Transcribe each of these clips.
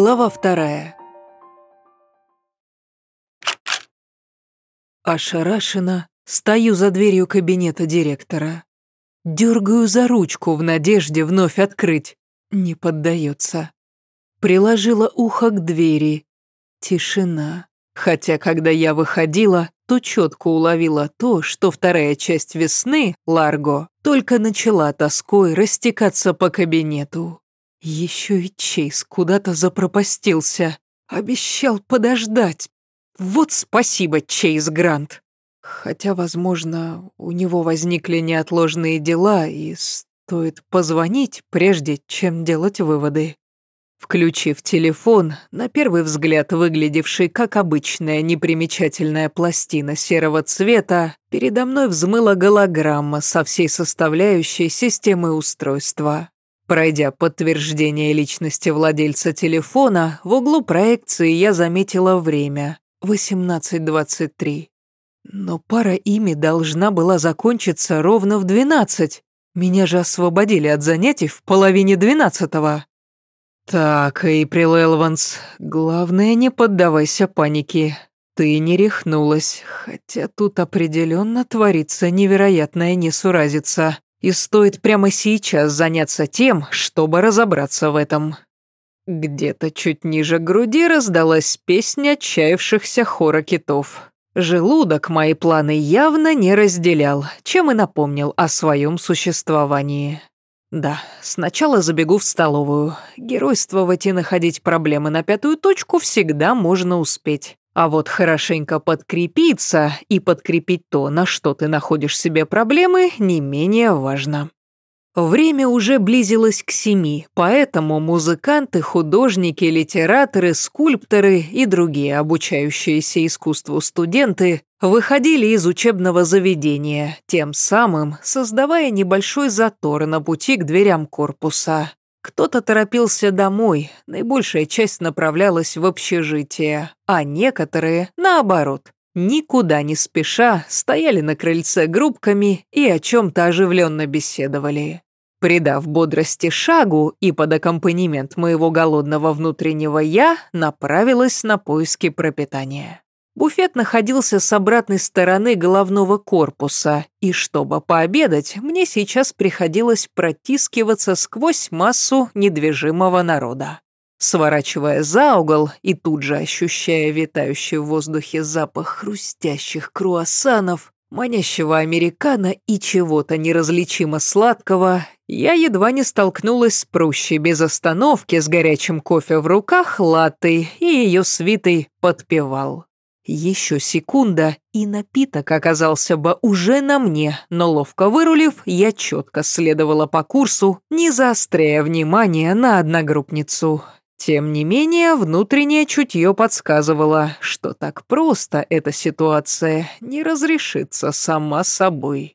Глава вторая. Ошарашенно стою за дверью кабинета директора. Дергаю за ручку в надежде вновь открыть. Не поддается. Приложила ухо к двери. Тишина. Хотя, когда я выходила, то четко уловила то, что вторая часть весны, Ларго, только начала тоской растекаться по кабинету. Еще и Чейз куда-то запропастился. Обещал подождать. Вот спасибо, Чейз Грант. Хотя, возможно, у него возникли неотложные дела, и стоит позвонить, прежде чем делать выводы. Включив телефон, на первый взгляд выглядевший как обычная непримечательная пластина серого цвета, передо мной взмыла голограмма со всей составляющей системы устройства. Пройдя подтверждение личности владельца телефона, в углу проекции я заметила время — 18.23. Но пара ими должна была закончиться ровно в 12. Меня же освободили от занятий в половине двенадцатого. Так, Эйприл Элванс, главное не поддавайся панике. Ты не рехнулась, хотя тут определенно творится невероятная несуразица и стоит прямо сейчас заняться тем, чтобы разобраться в этом. Где-то чуть ниже груди раздалась песня отчаявшихся хора китов. Желудок мои планы явно не разделял, чем и напомнил о своем существовании. Да, сначала забегу в столовую. Геройствовать и находить проблемы на пятую точку всегда можно успеть. А вот хорошенько подкрепиться и подкрепить то, на что ты находишь себе проблемы, не менее важно. Время уже близилось к семи, поэтому музыканты, художники, литераторы, скульпторы и другие обучающиеся искусству студенты выходили из учебного заведения, тем самым создавая небольшой затор на пути к дверям корпуса. Кто-то торопился домой, наибольшая часть направлялась в общежитие, а некоторые, наоборот, никуда не спеша, стояли на крыльце группками и о чем-то оживленно беседовали. Придав бодрости шагу и под аккомпанемент моего голодного внутреннего «я» направилась на поиски пропитания. Буфет находился с обратной стороны головного корпуса, и чтобы пообедать, мне сейчас приходилось протискиваться сквозь массу недвижимого народа. Сворачивая за угол и тут же ощущая витающий в воздухе запах хрустящих круассанов, манящего американо и чего-то неразличимо сладкого, я едва не столкнулась с прущей без остановки с горячим кофе в руках латтой и ее свитой подпевал. Еще секунда, и напиток оказался бы уже на мне, но ловко вырулив, я четко следовала по курсу, не заостряя внимание на одногруппницу. Тем не менее, внутреннее чутье подсказывало, что так просто эта ситуация не разрешится сама собой.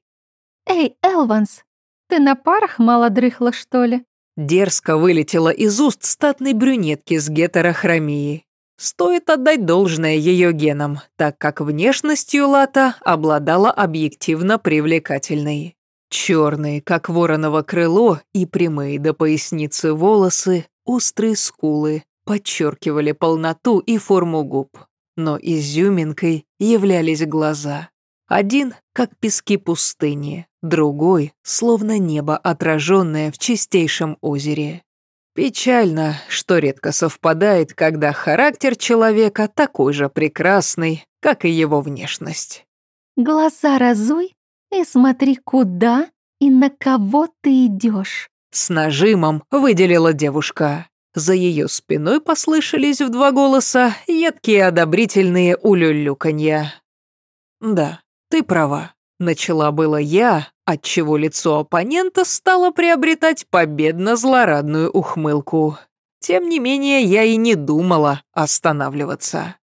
«Эй, Элванс, ты на парах мало дрыхла, что ли?» Дерзко вылетела из уст статной брюнетки с гетерохромией. Стоит отдать должное ее генам, так как внешностью Лата обладала объективно привлекательной. Черные, как вороново крыло, и прямые до поясницы волосы, острые скулы подчеркивали полноту и форму губ. Но изюминкой являлись глаза. Один, как пески пустыни, другой, словно небо, отраженное в чистейшем озере. Печально, что редко совпадает, когда характер человека такой же прекрасный, как и его внешность. «Глаза разуй и смотри, куда и на кого ты идешь. С нажимом выделила девушка. За ее спиной послышались в два голоса едкие одобрительные улюлюканья. «Да, ты права», — начала было я, отчего лицо оппонента стало приобретать победно-злорадную ухмылку. Тем не менее, я и не думала останавливаться.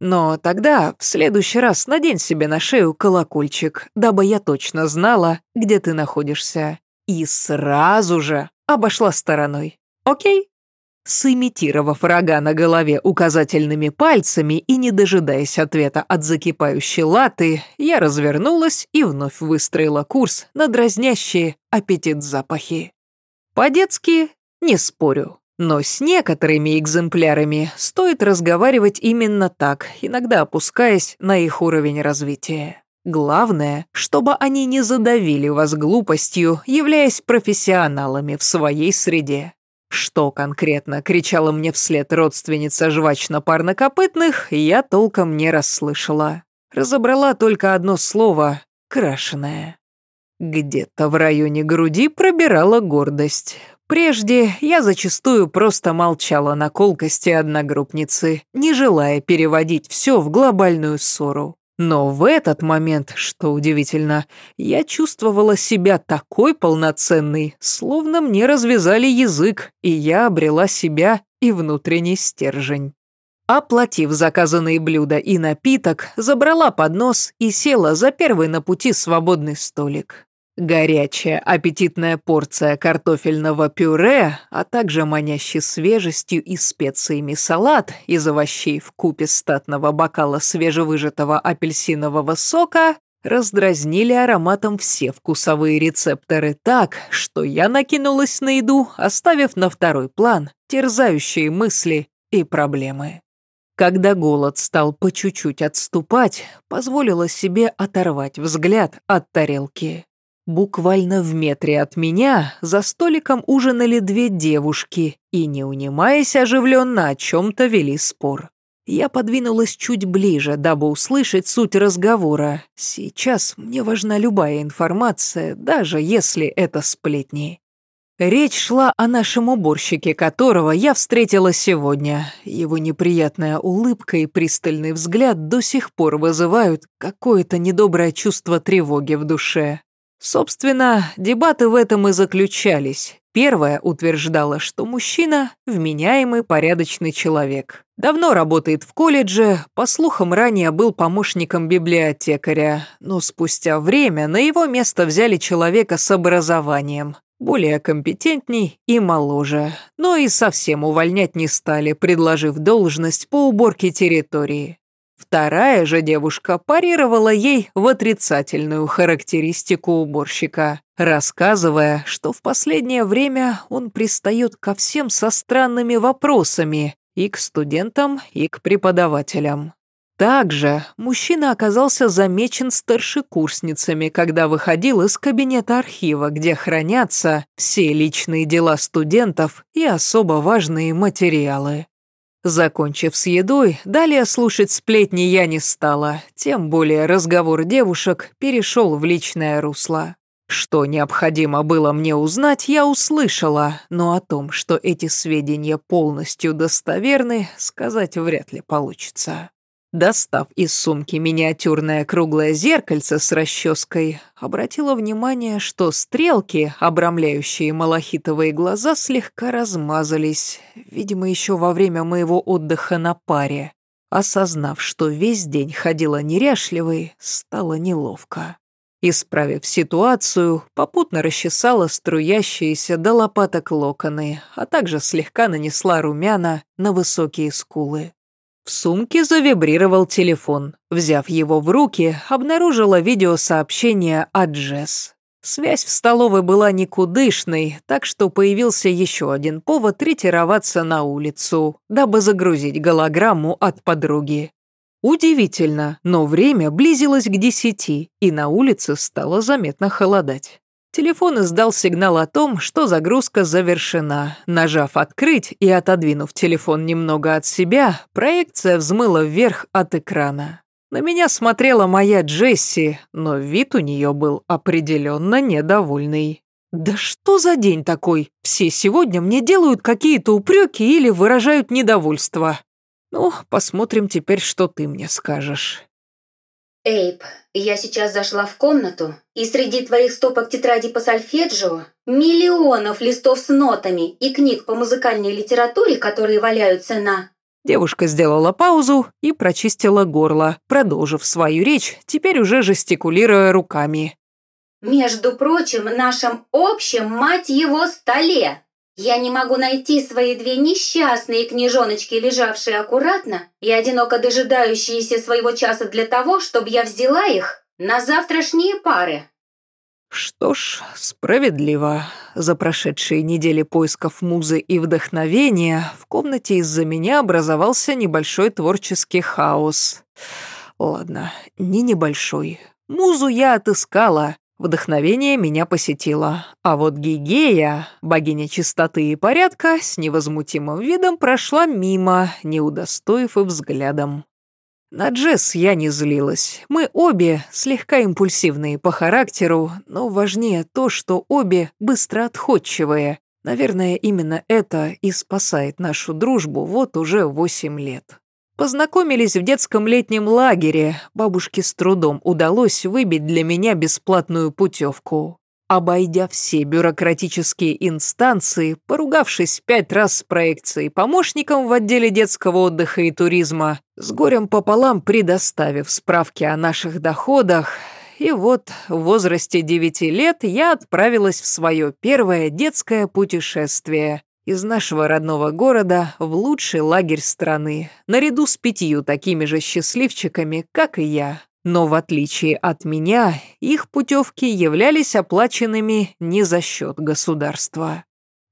Но тогда в следующий раз надень себе на шею колокольчик, дабы я точно знала, где ты находишься. И сразу же обошла стороной. Окей? Сымитировав рога на голове указательными пальцами и не дожидаясь ответа от закипающей латы, я развернулась и вновь выстроила курс на дразнящие аппетит запахи. По-детски не спорю. Но с некоторыми экземплярами стоит разговаривать именно так, иногда опускаясь на их уровень развития. Главное, чтобы они не задавили вас глупостью, являясь профессионалами в своей среде. Что конкретно кричала мне вслед родственница жвачно-парнокопытных, я толком не расслышала. Разобрала только одно слово — крашеное. Где-то в районе груди пробирала гордость. Прежде я зачастую просто молчала на колкости одногруппницы, не желая переводить все в глобальную ссору. Но в этот момент, что удивительно, я чувствовала себя такой полноценной, словно мне развязали язык, и я обрела себя и внутренний стержень. Оплатив заказанные блюда и напиток, забрала поднос и села за первый на пути свободный столик. Горячая, аппетитная порция картофельного пюре, а также манящий свежестью и специями салат из овощей в купе статного бокала свежевыжатого апельсинового сока раздразнили ароматом все вкусовые рецепторы так, что я накинулась на еду, оставив на второй план терзающие мысли и проблемы. Когда голод стал по чуть-чуть отступать, позволила себе оторвать взгляд от тарелки. Буквально в метре от меня за столиком ужинали две девушки и, не унимаясь оживленно, о чем-то вели спор. Я подвинулась чуть ближе, дабы услышать суть разговора. Сейчас мне важна любая информация, даже если это сплетни. Речь шла о нашем уборщике, которого я встретила сегодня. Его неприятная улыбка и пристальный взгляд до сих пор вызывают какое-то недоброе чувство тревоги в душе. Собственно, дебаты в этом и заключались. Первая утверждала, что мужчина – вменяемый, порядочный человек. Давно работает в колледже, по слухам, ранее был помощником библиотекаря, но спустя время на его место взяли человека с образованием, более компетентней и моложе, но и совсем увольнять не стали, предложив должность по уборке территории. Вторая же девушка парировала ей в отрицательную характеристику уборщика, рассказывая, что в последнее время он пристает ко всем со странными вопросами и к студентам, и к преподавателям. Также мужчина оказался замечен старшекурсницами, когда выходил из кабинета архива, где хранятся все личные дела студентов и особо важные материалы. Закончив с едой, далее слушать сплетни я не стала, тем более разговор девушек перешел в личное русло. Что необходимо было мне узнать, я услышала, но о том, что эти сведения полностью достоверны, сказать вряд ли получится. Достав из сумки миниатюрное круглое зеркальце с расческой, обратила внимание, что стрелки, обрамляющие малахитовые глаза, слегка размазались, видимо, еще во время моего отдыха на паре. Осознав, что весь день ходила неряшливой, стало неловко. Исправив ситуацию, попутно расчесала струящиеся до лопаток локоны, а также слегка нанесла румяна на высокие скулы. В сумке завибрировал телефон. Взяв его в руки, обнаружила видеосообщение от Джесс. Связь в столовой была никудышной, так что появился еще один повод ретироваться на улицу, дабы загрузить голограмму от подруги. Удивительно, но время близилось к десяти, и на улице стало заметно холодать. Телефон издал сигнал о том, что загрузка завершена. Нажав «Открыть» и отодвинув телефон немного от себя, проекция взмыла вверх от экрана. На меня смотрела моя Джесси, но вид у нее был определенно недовольный. «Да что за день такой? Все сегодня мне делают какие-то упреки или выражают недовольство. Ну, посмотрим теперь, что ты мне скажешь». Эйп, я сейчас зашла в комнату, и среди твоих стопок тетрадей по сольфеджио, миллионов листов с нотами и книг по музыкальной литературе, которые валяются на... Девушка сделала паузу и прочистила горло, продолжив свою речь, теперь уже жестикулируя руками. Между прочим, нашем общем, мать его, столе. Я не могу найти свои две несчастные книжоночки, лежавшие аккуратно и одиноко дожидающиеся своего часа для того, чтобы я взяла их на завтрашние пары. Что ж, справедливо. За прошедшие недели поисков музы и вдохновения в комнате из-за меня образовался небольшой творческий хаос. Ладно, не небольшой. Музу я отыскала, вдохновение меня посетило. А вот Гигея, богиня чистоты и порядка, с невозмутимым видом прошла мимо, не удостоив и взглядом. На Джесс я не злилась. Мы обе слегка импульсивные по характеру, но важнее то, что обе быстро отходчивые. Наверное, именно это и спасает нашу дружбу вот уже восемь лет. Познакомились в детском летнем лагере. Бабушке с трудом удалось выбить для меня бесплатную путевку. Обойдя все бюрократические инстанции, поругавшись пять раз с проекцией помощником в отделе детского отдыха и туризма, с горем пополам предоставив справки о наших доходах, и вот в возрасте девяти лет я отправилась в свое первое детское путешествие из нашего родного города в лучший лагерь страны, наряду с пятью такими же счастливчиками, как и я. Но в отличие от меня, их путевки являлись оплаченными не за счет государства.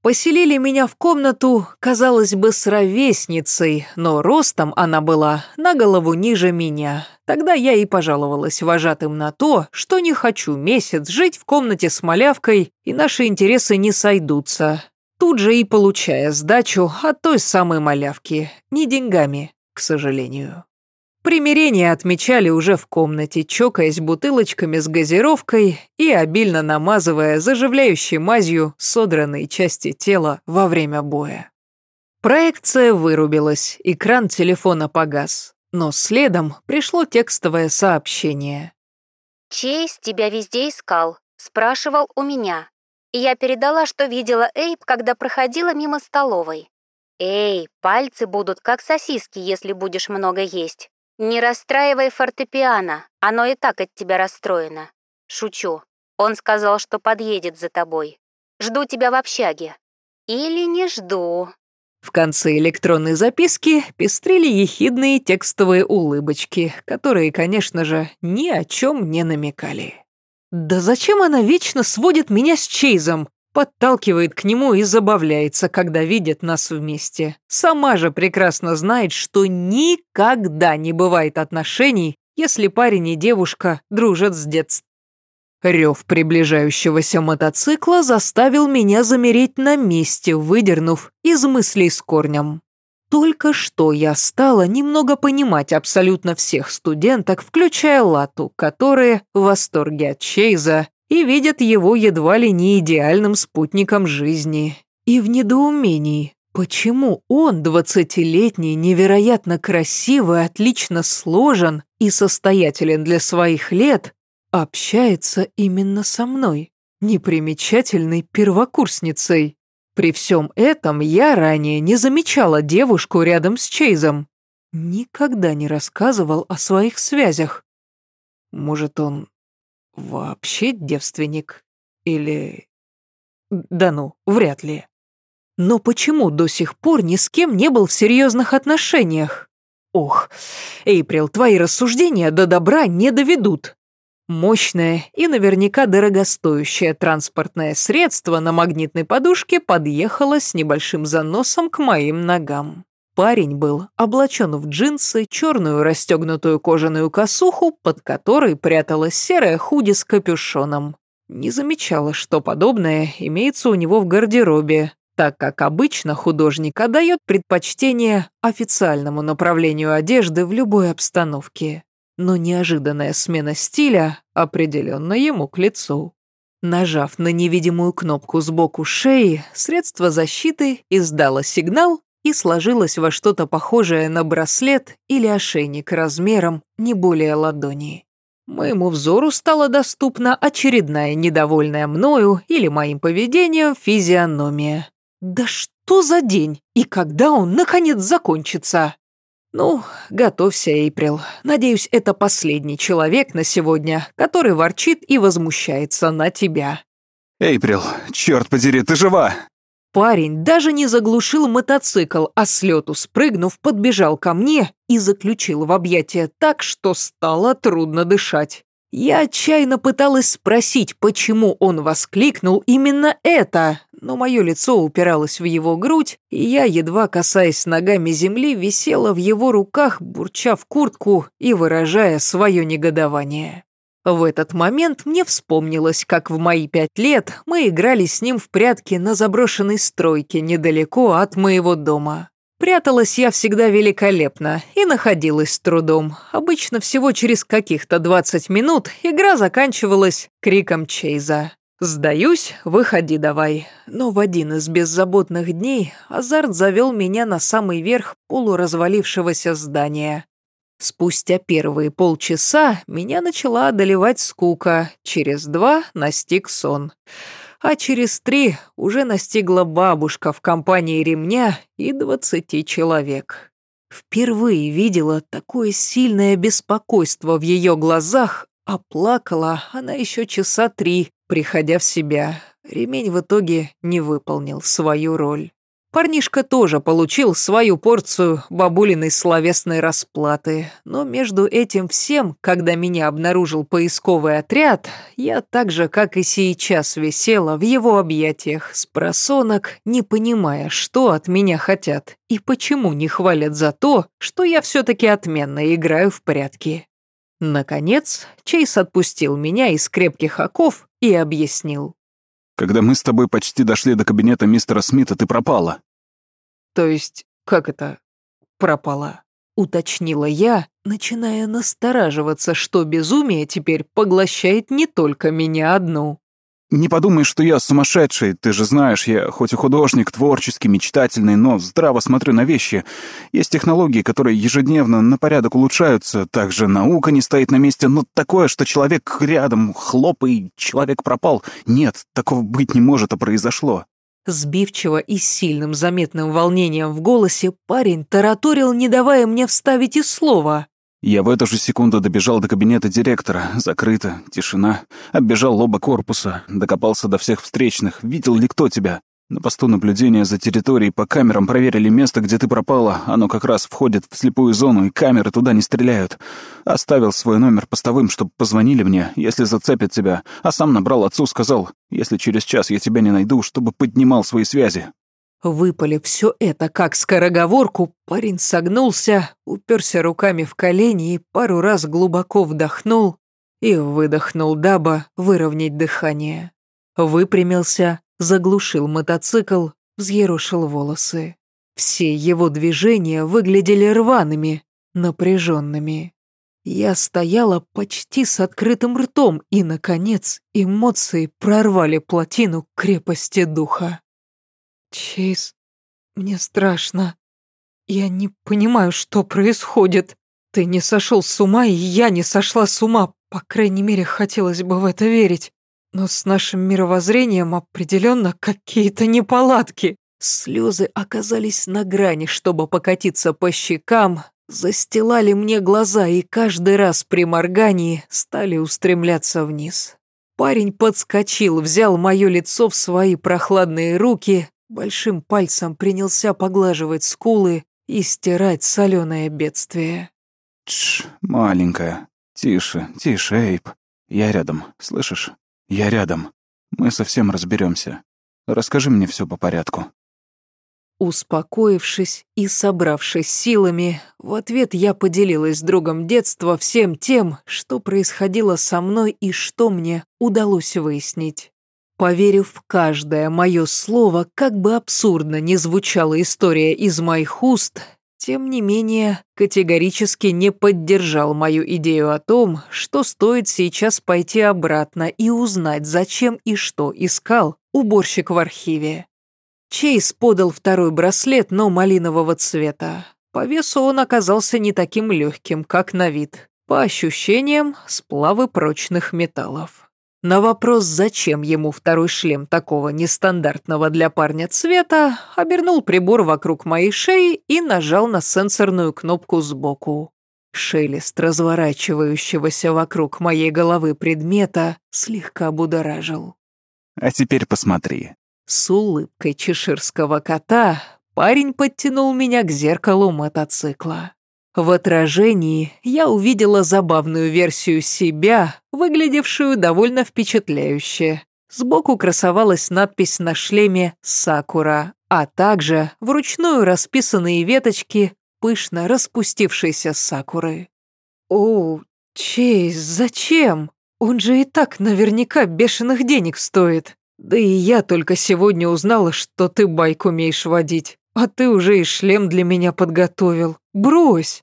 Поселили меня в комнату, казалось бы, с ровесницей, но ростом она была на голову ниже меня. Тогда я и пожаловалась вожатым на то, что не хочу месяц жить в комнате с малявкой, и наши интересы не сойдутся. Тут же и получая сдачу от той самой малявки, не деньгами, к сожалению. Примирение отмечали уже в комнате, чокаясь бутылочками с газировкой и обильно намазывая заживляющей мазью содранные части тела во время боя. Проекция вырубилась, экран телефона погас, но следом пришло текстовое сообщение. «Чейз тебя везде искал, спрашивал у меня. И я передала, что видела Эйб, когда проходила мимо столовой. Эй, пальцы будут как сосиски, если будешь много есть. «Не расстраивай фортепиано, оно и так от тебя расстроено. Шучу. Он сказал, что подъедет за тобой. Жду тебя в общаге. Или не жду». В конце электронной записки пестрили ехидные текстовые улыбочки, которые, конечно же, ни о чем не намекали. «Да зачем она вечно сводит меня с Чейзом? подталкивает к нему и забавляется, когда видит нас вместе. Сама же прекрасно знает, что никогда не бывает отношений, если парень и девушка дружат с детства. Рев приближающегося мотоцикла заставил меня замереть на месте, выдернув из мыслей с корнем. Только что я стала немного понимать абсолютно всех студенток, включая Лату, которые в восторге от Чейза и видят его едва ли не идеальным спутником жизни. И в недоумении, почему он, двадцатилетний, невероятно красивый, отлично сложен и состоятелен для своих лет, общается именно со мной, непримечательной первокурсницей. При всем этом я ранее не замечала девушку рядом с Чейзом. Никогда не рассказывал о своих связях. Может, он Вообще девственник? Или... Да ну, вряд ли. Но почему до сих пор ни с кем не был в серьезных отношениях? Ох, Эйприл, твои рассуждения до добра не доведут. Мощное и наверняка дорогостоящее транспортное средство на магнитной подушке подъехало с небольшим заносом к моим ногам. Парень был облачен в джинсы, черную расстегнутую кожаную косуху, под которой пряталась серая худи с капюшоном. Не замечала, что подобное имеется у него в гардеробе, так как обычно художник отдает предпочтение официальному направлению одежды в любой обстановке. Но неожиданная смена стиля определенно ему к лицу. Нажав на невидимую кнопку сбоку шеи, средство защиты издало сигнал и сложилась во что-то похожее на браслет или ошейник размером не более ладони. Моему взору стала доступна очередная недовольная мною или моим поведением физиономия. Да что за день? И когда он, наконец, закончится? Ну, готовься, Эйприл. Надеюсь, это последний человек на сегодня, который ворчит и возмущается на тебя. Эйприл, черт подери, ты жива? Парень даже не заглушил мотоцикл, а с лету спрыгнув, подбежал ко мне и заключил в объятия так, что стало трудно дышать. Я отчаянно пыталась спросить, почему он воскликнул именно это, но мое лицо упиралось в его грудь, и я, едва касаясь ногами земли, висела в его руках, бурча в куртку и выражая свое негодование. В этот момент мне вспомнилось, как в мои пять лет мы играли с ним в прятки на заброшенной стройке недалеко от моего дома. Пряталась я всегда великолепно и находилась с трудом. Обычно всего через каких-то 20 минут игра заканчивалась криком Чейза. «Сдаюсь, выходи давай». Но в один из беззаботных дней азарт завел меня на самый верх полуразвалившегося здания. Спустя первые полчаса меня начала одолевать скука, через два настиг сон. А через три уже настигла бабушка в компании ремня и двадцати человек. Впервые видела такое сильное беспокойство в ее глазах, а плакала она еще часа три, приходя в себя. Ремень в итоге не выполнил свою роль. Парнишка тоже получил свою порцию бабулиной словесной расплаты, но между этим всем, когда меня обнаружил поисковый отряд, я так же, как и сейчас, висела в его объятиях с просонок, не понимая, что от меня хотят и почему не хвалят за то, что я все-таки отменно играю в прятки. Наконец, Чейз отпустил меня из крепких оков и объяснил. Когда мы с тобой почти дошли до кабинета мистера Смита, ты пропала. То есть, как это пропала? Уточнила я, начиная настораживаться, что безумие теперь поглощает не только меня одну. Не подумай, что я сумасшедший. Ты же знаешь, я хоть и художник, творческий, мечтательный, но здраво смотрю на вещи. Есть технологии, которые ежедневно на порядок улучшаются. Также наука не стоит на месте. Но такое, что человек рядом, хлоп, и человек пропал. Нет, такого быть не может, а произошло. Сбивчиво и сильным заметным волнением в голосе парень тараторил, не давая мне вставить и слова. Я в эту же секунду добежал до кабинета директора. Закрыто, тишина. Оббежал оба корпуса, докопался до всех встречных. Видел ли кто тебя? На посту наблюдения за территорией по камерам проверили место, где ты пропала. Оно как раз входит в слепую зону, и камеры туда не стреляют. Оставил свой номер постовым, чтобы позвонили мне, если зацепят тебя. А сам набрал отцу, сказал, если через час я тебя не найду, чтобы поднимал свои связи. Выпалив все это как скороговорку, парень согнулся, уперся руками в колени и пару раз глубоко вдохнул и выдохнул, дабы выровнять дыхание. Выпрямился, заглушил мотоцикл, взъерошил волосы. Все его движения выглядели рваными, напряженными. Я стояла почти с открытым ртом, и, наконец, эмоции прорвали плотину крепости духа. «Чейз, мне страшно. Я не понимаю, что происходит. Ты не сошел с ума, и я не сошла с ума. По крайней мере, хотелось бы в это верить. Но с нашим мировоззрением определенно какие-то неполадки». Слезы оказались на грани, чтобы покатиться по щекам, застилали мне глаза и каждый раз при моргании стали устремляться вниз. Парень подскочил, взял мое лицо в свои прохладные руки, Большим пальцем принялся поглаживать скулы и стирать соленое бедствие. Тш, маленькая. Тише, тише, Эйп. Я рядом, слышишь? Я рядом. Мы совсем разберемся. Расскажи мне все по порядку. Успокоившись и собравшись силами, в ответ я поделилась с другом детства всем тем, что происходило со мной и что мне удалось выяснить. Поверив в каждое мое слово, как бы абсурдно ни звучала история из моих уст, тем не менее категорически не поддержал мою идею о том, что стоит сейчас пойти обратно и узнать, зачем и что искал уборщик в архиве. Чейз подал второй браслет, но малинового цвета. По весу он оказался не таким легким, как на вид. По ощущениям, сплавы прочных металлов. На вопрос, зачем ему второй шлем такого нестандартного для парня цвета, обернул прибор вокруг моей шеи и нажал на сенсорную кнопку сбоку. Шелест разворачивающегося вокруг моей головы предмета слегка будоражил. «А теперь посмотри». С улыбкой чеширского кота парень подтянул меня к зеркалу мотоцикла. В отражении я увидела забавную версию себя, выглядевшую довольно впечатляюще. Сбоку красовалась надпись на шлеме «Сакура», а также вручную расписанные веточки пышно распустившейся сакуры. «О, Чейз, зачем? Он же и так наверняка бешеных денег стоит. Да и я только сегодня узнала, что ты байк умеешь водить, а ты уже и шлем для меня подготовил. Брось!»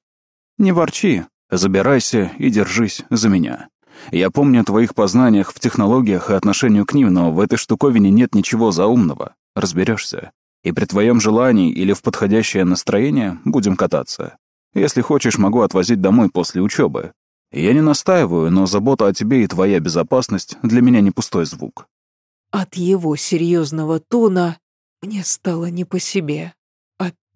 «Не ворчи, забирайся и держись за меня. Я помню о твоих познаниях в технологиях и отношению к ним, но в этой штуковине нет ничего заумного. Разберешься. И при твоем желании или в подходящее настроение будем кататься. Если хочешь, могу отвозить домой после учебы. Я не настаиваю, но забота о тебе и твоя безопасность для меня не пустой звук». От его серьезного тона мне стало не по себе.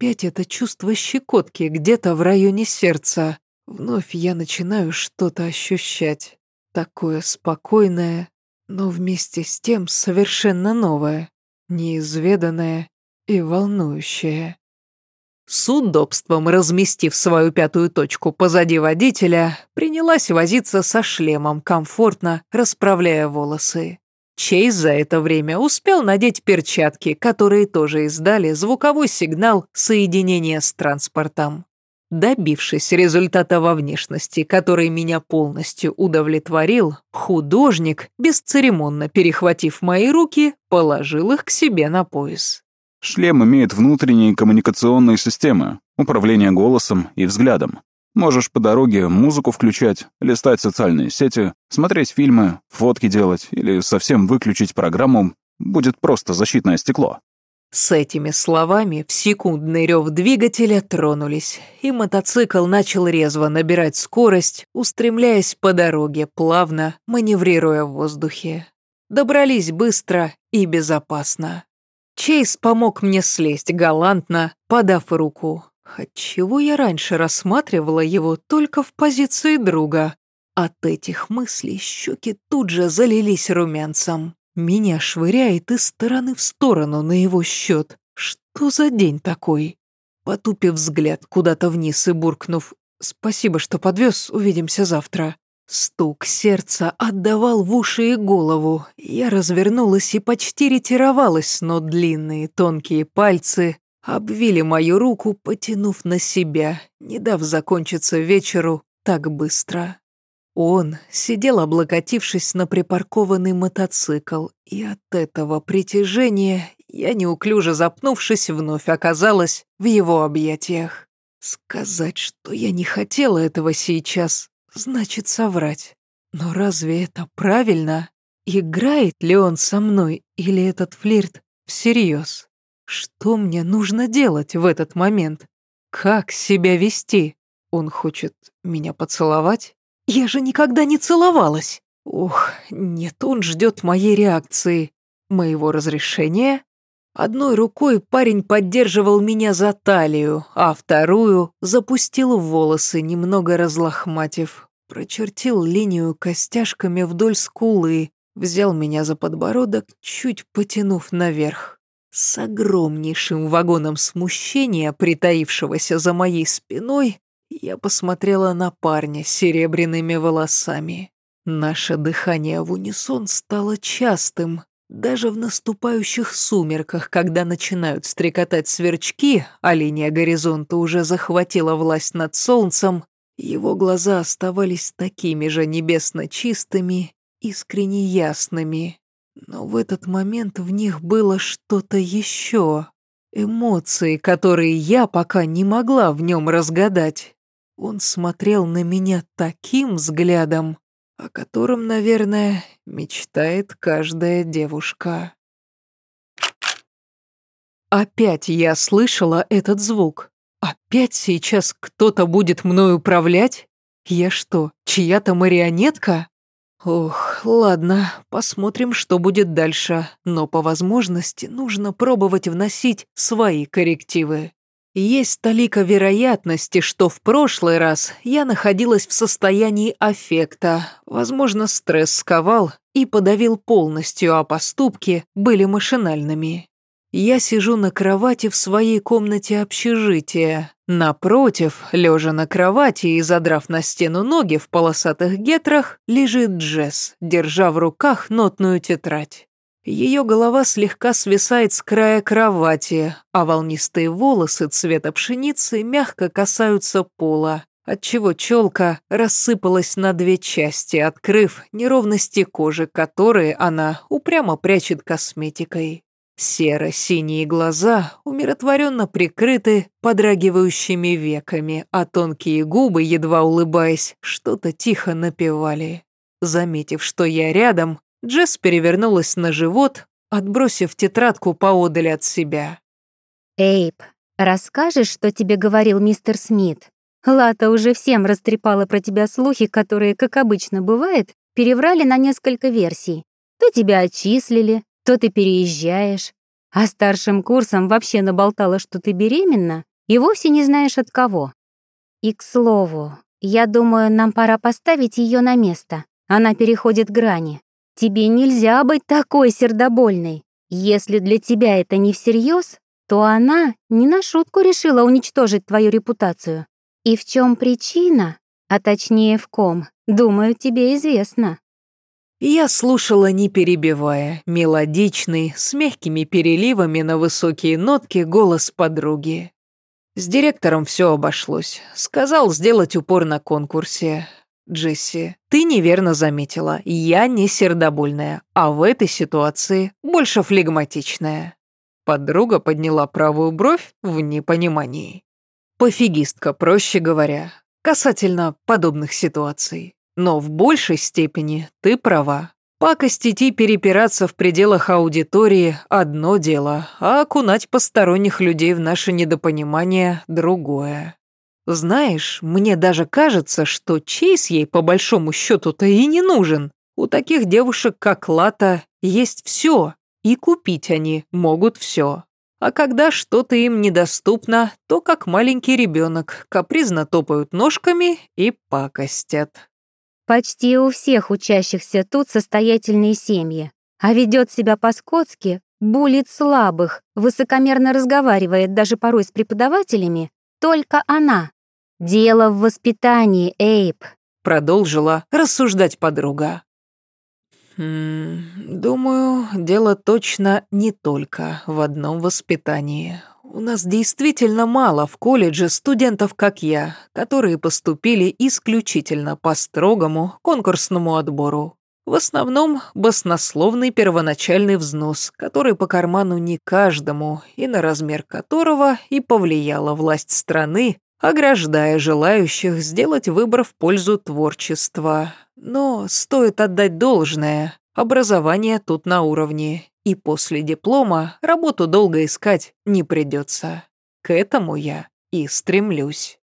Опять это чувство щекотки где-то в районе сердца. Вновь я начинаю что-то ощущать. Такое спокойное, но вместе с тем совершенно новое, неизведанное и волнующее. С удобством разместив свою пятую точку позади водителя, принялась возиться со шлемом, комфортно расправляя волосы. Чейз за это время успел надеть перчатки, которые тоже издали звуковой сигнал соединения с транспортом. Добившись результата во внешности, который меня полностью удовлетворил, художник, бесцеремонно перехватив мои руки, положил их к себе на пояс. Шлем имеет внутренние коммуникационные системы, управление голосом и взглядом. Можешь по дороге музыку включать, листать социальные сети, смотреть фильмы, фотки делать или совсем выключить программу. Будет просто защитное стекло. С этими словами в секундный рев двигателя тронулись, и мотоцикл начал резво набирать скорость, устремляясь по дороге, плавно маневрируя в воздухе. Добрались быстро и безопасно. Чейз помог мне слезть галантно, подав руку. Отчего я раньше рассматривала его только в позиции друга? От этих мыслей щеки тут же залились румянцем. Меня швыряет из стороны в сторону на его счет. Что за день такой? Потупив взгляд куда-то вниз и буркнув «Спасибо, что подвез, увидимся завтра», Стук сердца отдавал в уши и голову. Я развернулась и почти ретировалась, но длинные тонкие пальцы обвили мою руку, потянув на себя, не дав закончиться вечеру так быстро. Он сидел, облокотившись на припаркованный мотоцикл, и от этого притяжения я, неуклюже запнувшись, вновь оказалась в его объятиях. Сказать, что я не хотела этого сейчас, значит соврать. Но разве это правильно? Играет ли он со мной или этот флирт всерьез? Что мне нужно делать в этот момент? Как себя вести? Он хочет меня поцеловать? Я же никогда не целовалась. Ох, нет, он ждет моей реакции, моего разрешения. Одной рукой парень поддерживал меня за талию, а вторую запустил в волосы, немного разлохматив. Прочертил линию костяшками вдоль скулы, взял меня за подбородок, чуть потянув наверх. С огромнейшим вагоном смущения, притаившегося за моей спиной, я посмотрела на парня с серебряными волосами. Наше дыхание в унисон стало частым, даже в наступающих сумерках, когда начинают стрекотать сверчки, а линия горизонта уже захватила власть над солнцем, его глаза оставались такими же небесно чистыми, искренне ясными. Но в этот момент в них было что-то еще. Эмоции, которые я пока не могла в нем разгадать. Он смотрел на меня таким взглядом, о котором, наверное, мечтает каждая девушка. Опять я слышала этот звук. Опять сейчас кто-то будет мной управлять? Я что, чья-то марионетка? Ох, ладно, посмотрим, что будет дальше, но по возможности нужно пробовать вносить свои коррективы. Есть толика вероятности, что в прошлый раз я находилась в состоянии аффекта. Возможно, стресс сковал и подавил полностью, а поступки были машинальными. Я сижу на кровати в своей комнате общежития. Напротив, лежа на кровати и задрав на стену ноги в полосатых гетрах, лежит Джесс, держа в руках нотную тетрадь. Ее голова слегка свисает с края кровати, а волнистые волосы цвета пшеницы мягко касаются пола, отчего челка рассыпалась на две части, открыв неровности кожи, которые она упрямо прячет косметикой. Серо-синие глаза умиротворенно прикрыты подрагивающими веками, а тонкие губы, едва улыбаясь, что-то тихо напевали. Заметив, что я рядом, Джесс перевернулась на живот, отбросив тетрадку поодаль от себя. «Эйб, расскажешь, что тебе говорил мистер Смит? Лата уже всем растрепала про тебя слухи, которые, как обычно бывает, переврали на несколько версий. То тебя отчислили, то ты переезжаешь, а старшим курсом вообще наболтала, что ты беременна и вовсе не знаешь от кого. И, к слову, я думаю, нам пора поставить ее на место. Она переходит грани. Тебе нельзя быть такой сердобольной. Если для тебя это не всерьез, то она не на шутку решила уничтожить твою репутацию. И в чем причина, а точнее в ком, думаю, тебе известно. Я слушала, не перебивая, мелодичный, с мягкими переливами на высокие нотки голос подруги. С директором все обошлось. Сказал сделать упор на конкурсе. Джесси, ты неверно заметила, я не сердобольная, а в этой ситуации больше флегматичная. Подруга подняла правую бровь в непонимании. Пофигистка, проще говоря, касательно подобных ситуаций. Но в большей степени ты права. Пакостить и перепираться в пределах аудитории – одно дело, а окунать посторонних людей в наше недопонимание – другое. Знаешь, мне даже кажется, что Чейз ей по большому счету-то и не нужен. У таких девушек, как Лата, есть все, и купить они могут все. А когда что-то им недоступно, то как маленький ребенок капризно топают ножками и пакостят. Почти у всех учащихся тут состоятельные семьи, а ведет себя по-скотски, булит слабых, высокомерно разговаривает даже порой с преподавателями, только она. Дело в воспитании, Эйб, продолжила рассуждать подруга. «Хм, думаю, дело точно не только в одном воспитании. У нас действительно мало в колледже студентов, как я, которые поступили исключительно по строгому конкурсному отбору. В основном баснословный первоначальный взнос, который по карману не каждому, и на размер которого и повлияла власть страны, ограждая желающих сделать выбор в пользу творчества. Но стоит отдать должное, образование тут на уровне, и после диплома работу долго искать не придется. К этому я и стремлюсь.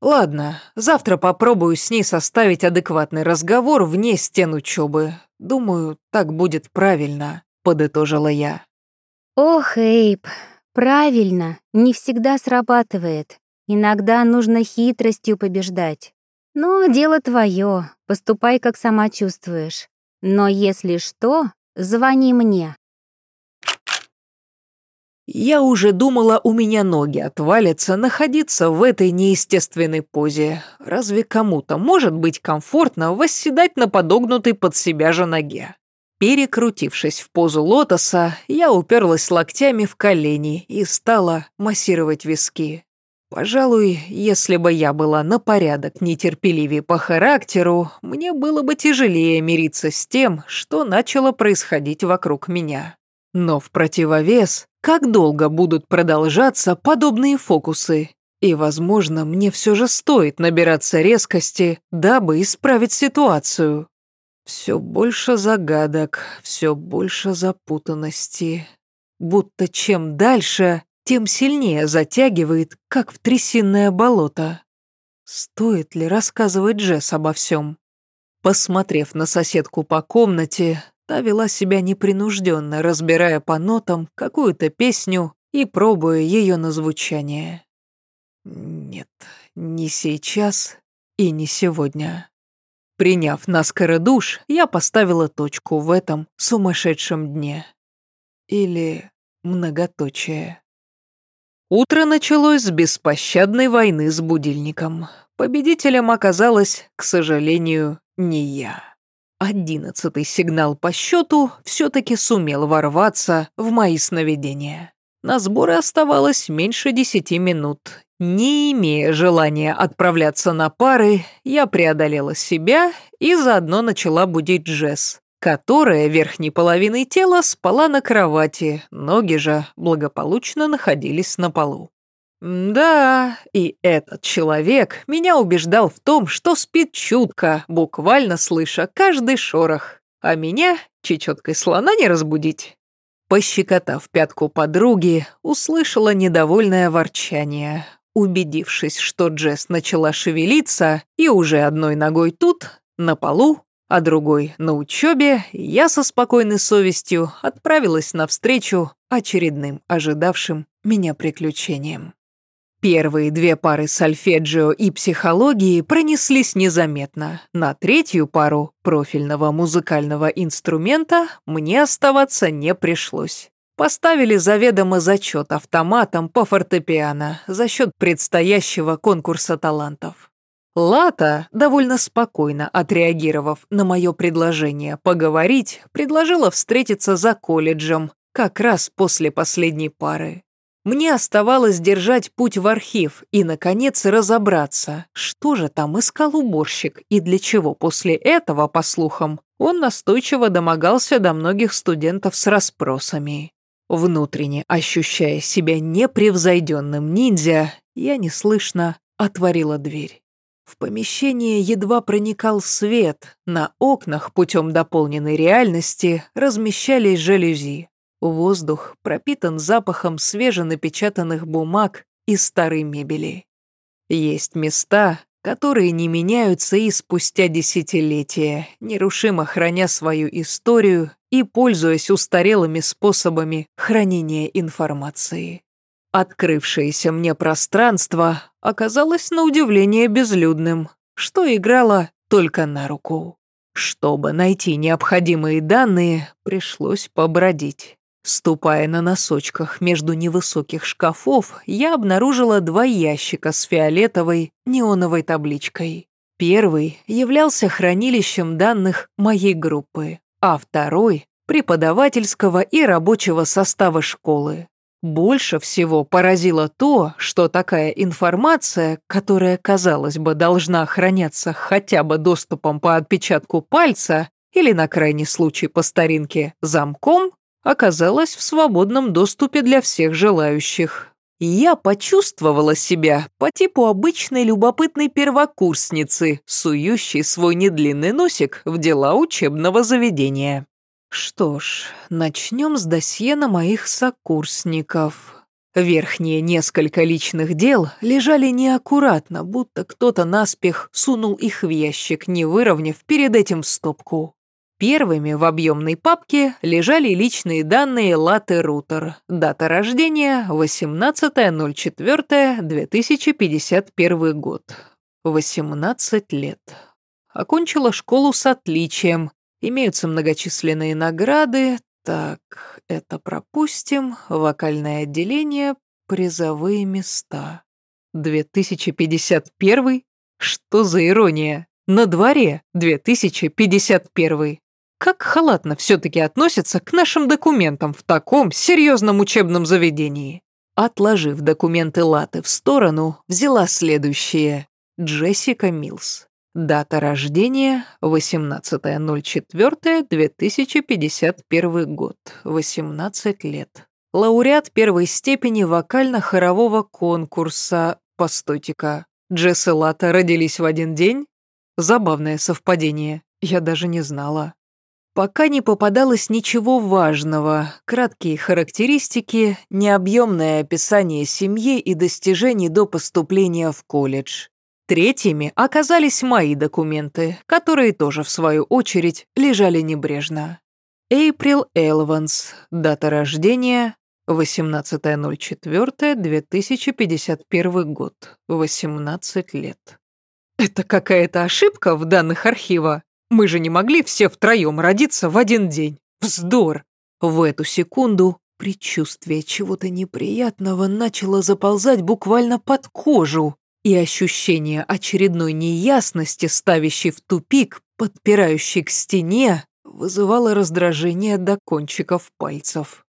Ладно, завтра попробую с ней составить адекватный разговор вне стен учебы. Думаю, так будет правильно, подытожила я. Ох, Эйб, правильно, не всегда срабатывает. Иногда нужно хитростью побеждать. Но дело твое, поступай, как сама чувствуешь. Но если что, Звони мне». Я уже думала, у меня ноги отвалятся находиться в этой неестественной позе. Разве кому-то может быть комфортно восседать на подогнутой под себя же ноге? Перекрутившись в позу лотоса, я уперлась локтями в колени и стала массировать виски. Пожалуй, если бы я была на порядок нетерпеливее по характеру, мне было бы тяжелее мириться с тем, что начало происходить вокруг меня. Но в противовес, как долго будут продолжаться подобные фокусы? И, возможно, мне все же стоит набираться резкости, дабы исправить ситуацию. Все больше загадок, все больше запутанности. Будто чем дальше, тем сильнее затягивает, как в трясинное болото. Стоит ли рассказывать Джесс обо всем? Посмотрев на соседку по комнате, та вела себя непринужденно, разбирая по нотам какую-то песню и пробуя ее на звучание. Нет, не сейчас и не сегодня. Приняв наскоро душ, я поставила точку в этом сумасшедшем дне. Или многоточие. Утро началось с беспощадной войны с будильником. Победителем оказалась, к сожалению, не я. Одиннадцатый сигнал по счету все-таки сумел ворваться в мои сновидения. На сборы оставалось меньше десяти минут. Не имея желания отправляться на пары, я преодолела себя и заодно начала будить Джесс, которая верхней половиной тела спала на кровати, ноги же благополучно находились на полу. Да, и этот человек меня убеждал в том, что спит чутко, буквально слыша каждый шорох, а меня чечеткой слона не разбудить. Пощекотав пятку подруги, услышала недовольное ворчание. Убедившись, что Джесс начала шевелиться и уже одной ногой тут, на полу, а другой на учебе, я со спокойной совестью отправилась навстречу очередным ожидавшим меня приключениям. Первые две пары сольфеджио и психологии пронеслись незаметно. На третью пару профильного музыкального инструмента мне оставаться не пришлось. Поставили заведомо зачет автоматом по фортепиано за счет предстоящего конкурса талантов. Лата, довольно спокойно отреагировав на мое предложение поговорить, предложила встретиться за колледжем, как раз после последней пары. Мне оставалось держать путь в архив и, наконец, разобраться, что же там искал уборщик и для чего после этого, по слухам, он настойчиво домогался до многих студентов с расспросами. Внутренне ощущая себя непревзойденным ниндзя, я неслышно отворила дверь. В помещение едва проникал свет, на окнах путем дополненной реальности размещались жалюзи. Воздух пропитан запахом свеженапечатанных бумаг и старой мебели. Есть места, которые не меняются и спустя десятилетия, нерушимо храня свою историю и пользуясь устарелыми способами хранения информации. Открывшееся мне пространство оказалось на удивление безлюдным, что играло только на руку. Чтобы найти необходимые данные, пришлось побродить. Ступая на носочках между невысоких шкафов, я обнаружила два ящика с фиолетовой неоновой табличкой. Первый являлся хранилищем данных моей группы, а второй — преподавательского и рабочего состава школы. Больше всего поразило то, что такая информация, которая, казалось бы, должна охраняться хотя бы доступом по отпечатку пальца или, на крайний случай по старинке, замком, оказалась в свободном доступе для всех желающих. я почувствовала себя по типу обычной любопытной первокурсницы, сующей свой недлинный носик в дела учебного заведения. Что ж, начнем с досье на моих сокурсников. Верхние несколько личных дел лежали неаккуратно, будто кто-то наспех сунул их в ящик, не выровняв перед этим стопку. Первыми в объемной папке лежали личные данные Латы Рутер. Дата рождения 18.04.2051 год. 18 лет. Окончила школу с отличием, Имеются многочисленные награды. Так, это пропустим. Вокальное отделение, призовые места. 2051? Что за ирония? На дворе 2051. Как халатно все-таки относятся к нашим документам в таком серьезном учебном заведении. Отложив документы Латы в сторону, взяла следующее. Джессика Милс. Дата рождения 18.04.2051 год. 18 лет. Лауреат первой степени вокально-хорового конкурса. Постойте-ка. Джесс и Лата родились в один день? Забавное совпадение. Я даже не знала. Пока не попадалось ничего важного, краткие характеристики, необъемное описание семьи и достижений до поступления в колледж. Третьими оказались мои документы, которые тоже, в свою очередь, лежали небрежно. Эйприл Элванс, дата рождения 18.04.2051 год, 18 лет. Это какая-то ошибка в данных архива? Мы же не могли все втроем родиться в один день. Вздор! В эту секунду Предчувствие чего-то неприятного начало заползать буквально под кожу, и ощущение очередной неясности, ставящей в тупик, подпирающей к стене, вызывало раздражение до кончиков пальцев.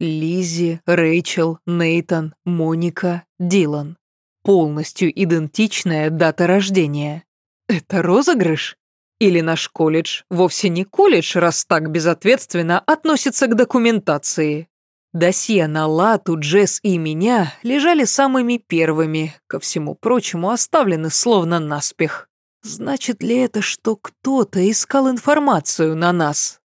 Лизи, Рэйчел, Нейтан, Моника, Дилан. Полностью идентичная дата рождения. Это розыгрыш? Или наш колледж вовсе не колледж, раз так безответственно относится к документации? Досье на Лату, Джесс и меня лежали самыми первыми, ко всему прочему оставлены словно наспех. Значит ли это, что кто-то искал информацию на нас?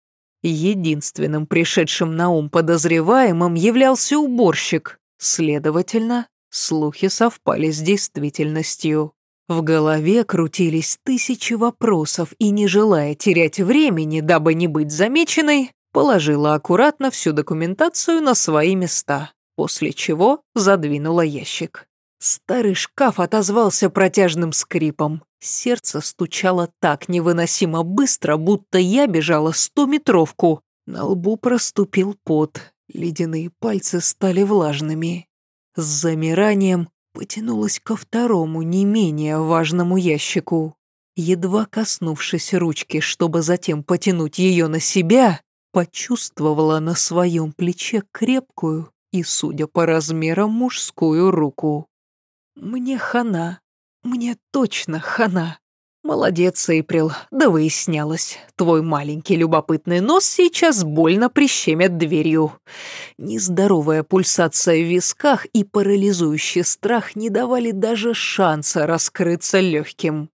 Единственным пришедшим на ум подозреваемым являлся уборщик. Следовательно, слухи совпали с действительностью. В голове крутились тысячи вопросов, и, не желая терять времени, дабы не быть замеченной, положила аккуратно всю документацию на свои места, после чего задвинула ящик. Старый шкаф отозвался протяжным скрипом. Сердце стучало так невыносимо быстро, будто я бежала стометровку. На лбу проступил пот, ледяные пальцы стали влажными. С замиранием потянулась ко второму, не менее важному ящику. Едва коснувшись ручки, чтобы затем потянуть ее на себя, почувствовала на своем плече крепкую и, судя по размерам, мужскую руку. «Мне хана. Мне точно хана. Молодец, Эйприл, да выяснялось. Твой маленький любопытный нос сейчас больно прищемят дверью. Нездоровая пульсация в висках и парализующий страх не давали даже шанса раскрыться легким.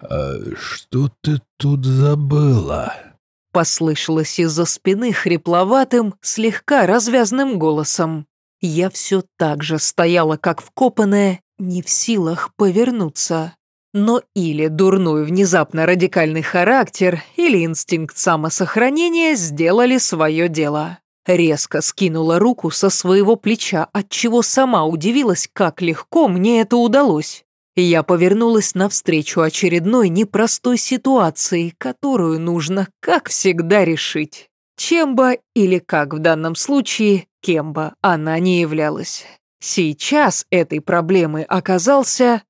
«А что ты тут забыла?» Послышалось из-за спины хрипловатым, слегка развязным голосом. Я все так же стояла, как вкопанная, не в силах повернуться. Но или дурной внезапно радикальный характер, или инстинкт самосохранения сделали свое дело. Резко скинула руку со своего плеча, отчего сама удивилась, как легко мне это удалось. Я повернулась навстречу очередной непростой ситуации, которую нужно, как всегда, решить. Чем бы или как в данном случае, кем бы она не являлась. Сейчас этой проблемой оказался...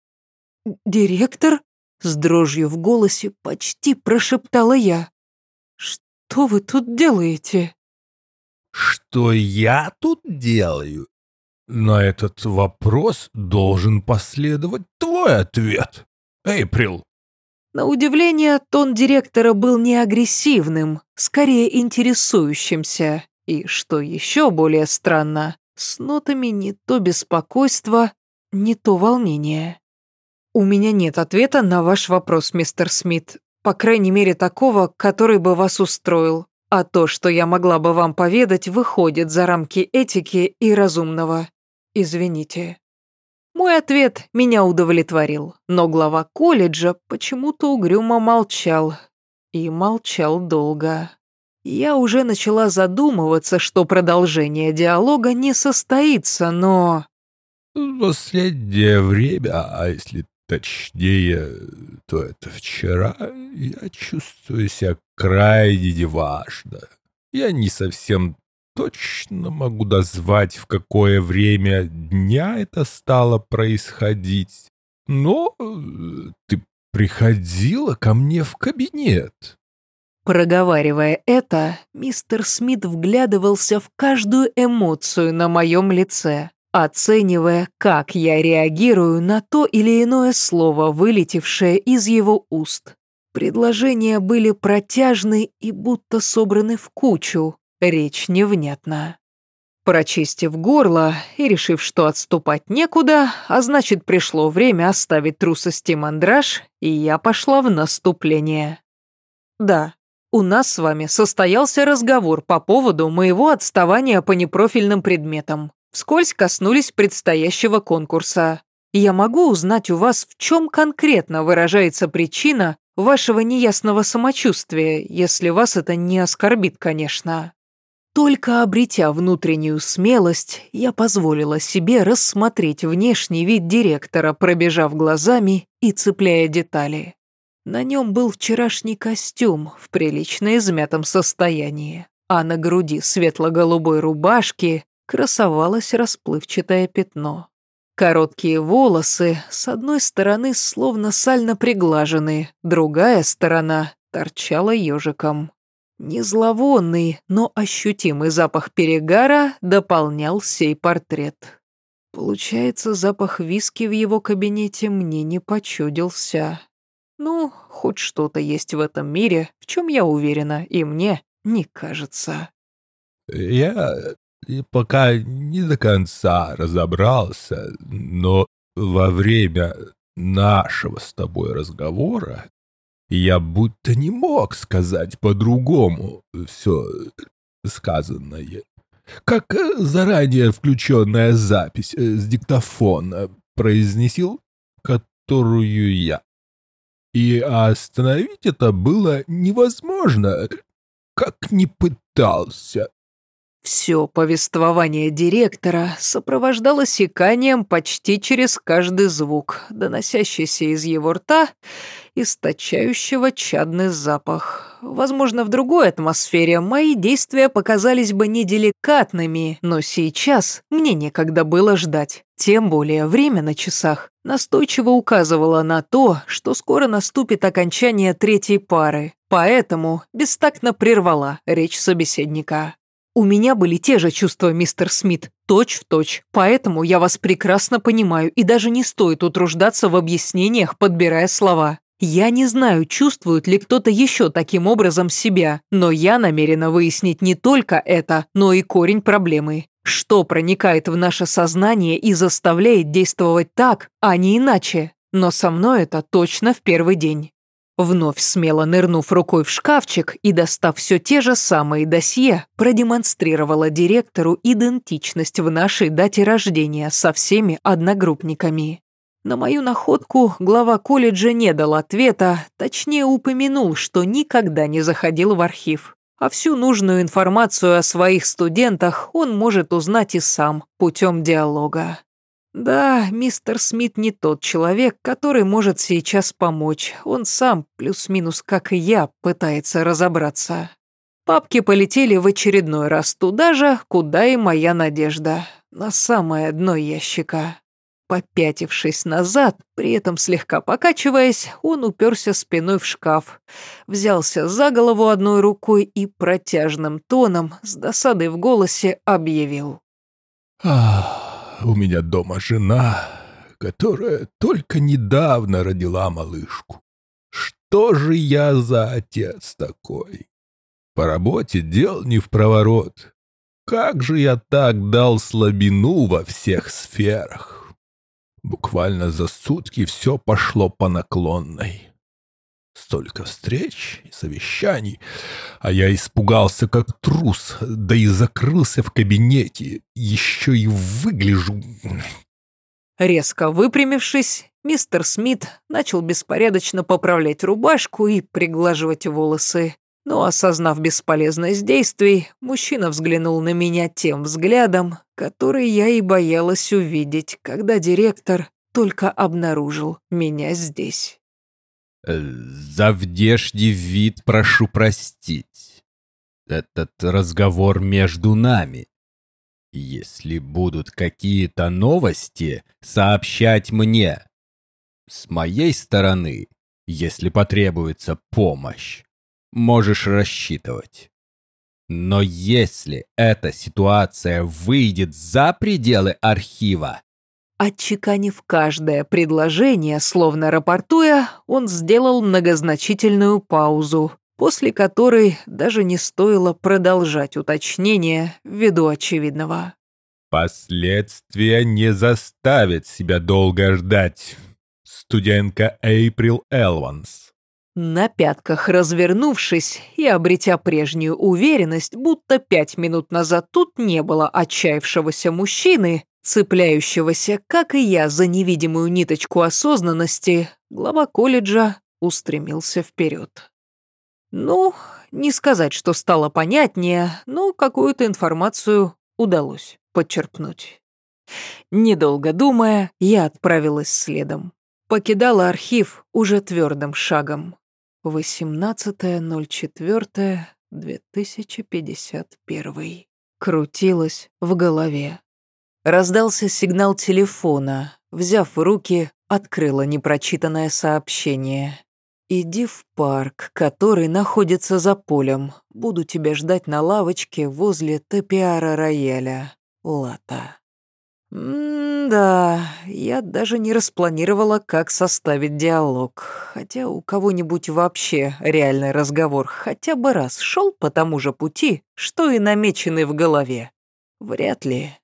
«Директор?» С дрожью в голосе почти прошептала я. «Что вы тут делаете?» «Что я тут делаю? На этот вопрос должен последовать твой ответ, Эйприл. На удивление, тон директора был не агрессивным, скорее интересующимся. И, что еще более странно, с нотами не то беспокойства, не то волнения. «У меня нет ответа на ваш вопрос, мистер Смит. По крайней мере, такого, который бы вас устроил. А то, что я могла бы вам поведать, выходит за рамки этики и разумного. Извините. Мой ответ меня удовлетворил, но глава колледжа почему-то угрюмо молчал. И молчал долго. Я уже начала задумываться, что продолжение диалога не состоится, но... В последнее время, а если точнее, то это вчера, я чувствую себя крайне неважно. Я не совсем точно могу назвать, в какое время дня это стало происходить. Но э, ты приходила ко мне в кабинет. Проговаривая это, мистер Смит вглядывался в каждую эмоцию на моем лице, оценивая, как я реагирую на то или иное слово, вылетевшее из его уст. Предложения были протяжны и будто собраны в кучу, Речь невнятна. Прочистив горло и решив, что отступать некуда, а значит, пришло время оставить трусость и мандраж, и я пошла в наступление. Да, у нас с вами состоялся разговор по поводу моего отставания по непрофильным предметам. Вскользь коснулись предстоящего конкурса. Я могу узнать у вас, в чем конкретно выражается причина вашего неясного самочувствия, если вас это не оскорбит, конечно. Только обретя внутреннюю смелость, я позволила себе рассмотреть внешний вид директора, пробежав глазами и цепляя детали. На нем был вчерашний костюм в прилично измятом состоянии, а на груди светло-голубой рубашки красовалось расплывчатое пятно. Короткие волосы с одной стороны словно сально приглажены, другая сторона торчала ежиком. Не зловонный, но ощутимый запах перегара дополнял сей портрет. Получается, запах виски в его кабинете мне не почудился. Ну, хоть что-то есть в этом мире, в чем я уверена, и мне не кажется. Я пока не до конца разобрался, но во время нашего с тобой разговора я будто не мог сказать по-другому все сказанное. Как э, заранее включенная запись э, с диктофона произнесил, которую я. И остановить это было невозможно, как ни пытался. Все повествование директора сопровождалось иканием почти через каждый звук, доносящийся из его рта, источающего чадный запах. Возможно, в другой атмосфере мои действия показались бы неделикатными, но сейчас мне некогда было ждать. Тем более время на часах настойчиво указывало на то, что скоро наступит окончание третьей пары, поэтому бестактно прервала речь собеседника. У меня были те же чувства, мистер Смит, точь в точь, поэтому я вас прекрасно понимаю и даже не стоит утруждаться в объяснениях, подбирая слова. Я не знаю, чувствует ли кто-то еще таким образом себя, но я намерена выяснить не только это, но и корень проблемы. Что проникает в наше сознание и заставляет действовать так, а не иначе. Но со мной это точно в первый день. Вновь смело нырнув рукой в шкафчик и достав все те же самые досье, продемонстрировала директору идентичность в нашей дате рождения со всеми одногруппниками. На мою находку глава колледжа не дал ответа, точнее упомянул, что никогда не заходил в архив. А всю нужную информацию о своих студентах он может узнать и сам путем диалога. Да, мистер Смит не тот человек, который может сейчас помочь. Он сам, плюс-минус, как и я, пытается разобраться. Папки полетели в очередной раз туда же, куда и моя надежда. На самое дно ящика. Попятившись назад, при этом слегка покачиваясь, он уперся спиной в шкаф, взялся за голову одной рукой и протяжным тоном, с досадой в голосе, объявил. «Ах, у меня дома жена, которая только недавно родила малышку. Что же я за отец такой? По работе дел не в проворот. Как же я так дал слабину во всех сферах? Буквально за сутки все пошло по наклонной. Столько встреч и совещаний, а я испугался как трус, да и закрылся в кабинете, еще и выгляжу... Резко выпрямившись, мистер Смит начал беспорядочно поправлять рубашку и приглаживать волосы. Но, осознав бесполезность действий, мужчина взглянул на меня тем взглядом, который я и боялась увидеть, когда директор только обнаружил меня здесь. Э, за внешний вид прошу простить. Этот разговор между нами. Если будут какие-то новости, сообщать мне. С моей стороны, если потребуется помощь, можешь рассчитывать. Но если эта ситуация выйдет за пределы архива, Отчеканив каждое предложение, словно рапортуя, он сделал многозначительную паузу, после которой даже не стоило продолжать уточнение ввиду очевидного. Последствия не заставят себя долго ждать. Студентка Эйприл Элванс. На пятках развернувшись и обретя прежнюю уверенность, будто пять минут назад тут не было отчаявшегося мужчины, Цепляющегося, как и я, за невидимую ниточку осознанности, глава колледжа устремился вперед. Ну, не сказать, что стало понятнее, но какую-то информацию удалось подчерпнуть. Недолго думая, я отправилась следом. Покидала архив уже твердым шагом. 18.04.20 2051. Крутилось в голове. Раздался сигнал телефона. Взяв в руки, открыла непрочитанное сообщение. «Иди в парк, который находится за полем. Буду тебя ждать на лавочке возле Топиара Рояля. Лата». М-да, я даже не распланировала, как составить диалог. Хотя у кого-нибудь вообще реальный разговор хотя бы раз шел по тому же пути, что и намеченный в голове. Вряд ли.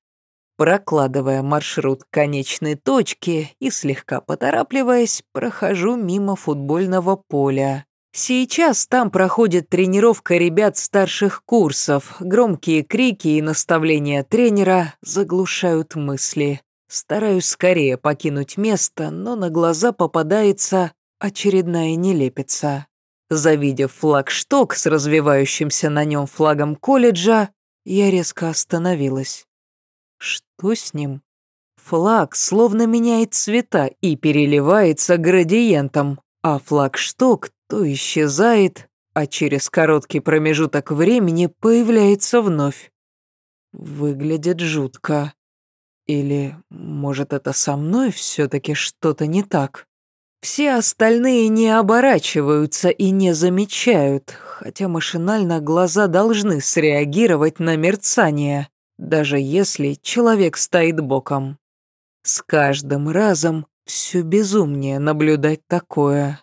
Прокладывая маршрут конечной точке и слегка поторапливаясь, прохожу мимо футбольного поля. Сейчас там проходит тренировка ребят старших курсов. Громкие крики и наставления тренера заглушают мысли. Стараюсь скорее покинуть место, но на глаза попадается очередная нелепица. Завидев флагшток с развивающимся на нем флагом колледжа, я резко остановилась. Что с ним? Флаг словно меняет цвета и переливается градиентом, а флагшток то исчезает, а через короткий промежуток времени появляется вновь. Выглядит жутко. Или, может, это со мной все-таки что-то не так? Все остальные не оборачиваются и не замечают, хотя машинально глаза должны среагировать на мерцание, даже если человек стоит боком. С каждым разом все безумнее наблюдать такое.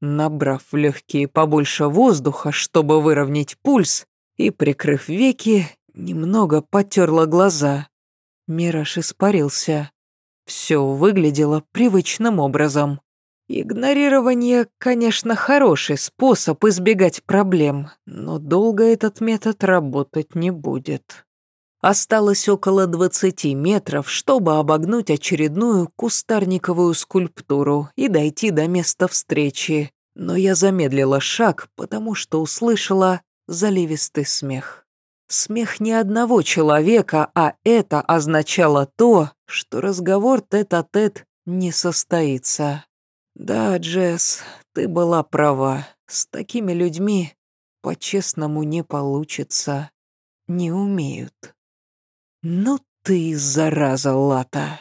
Набрав в легкие побольше воздуха, чтобы выровнять пульс, и, прикрыв веки, немного потерла глаза. Мираж испарился. Все выглядело привычным образом. Игнорирование, конечно, хороший способ избегать проблем, но долго этот метод работать не будет. Осталось около 20 метров, чтобы обогнуть очередную кустарниковую скульптуру и дойти до места встречи. Но я замедлила шаг, потому что услышала заливистый смех. Смех не одного человека, а это означало то, что разговор тет-а-тет -тет не состоится. Да, Джесс, ты была права. С такими людьми по-честному не получится. Не умеют. «Ну ты, зараза, Лата!»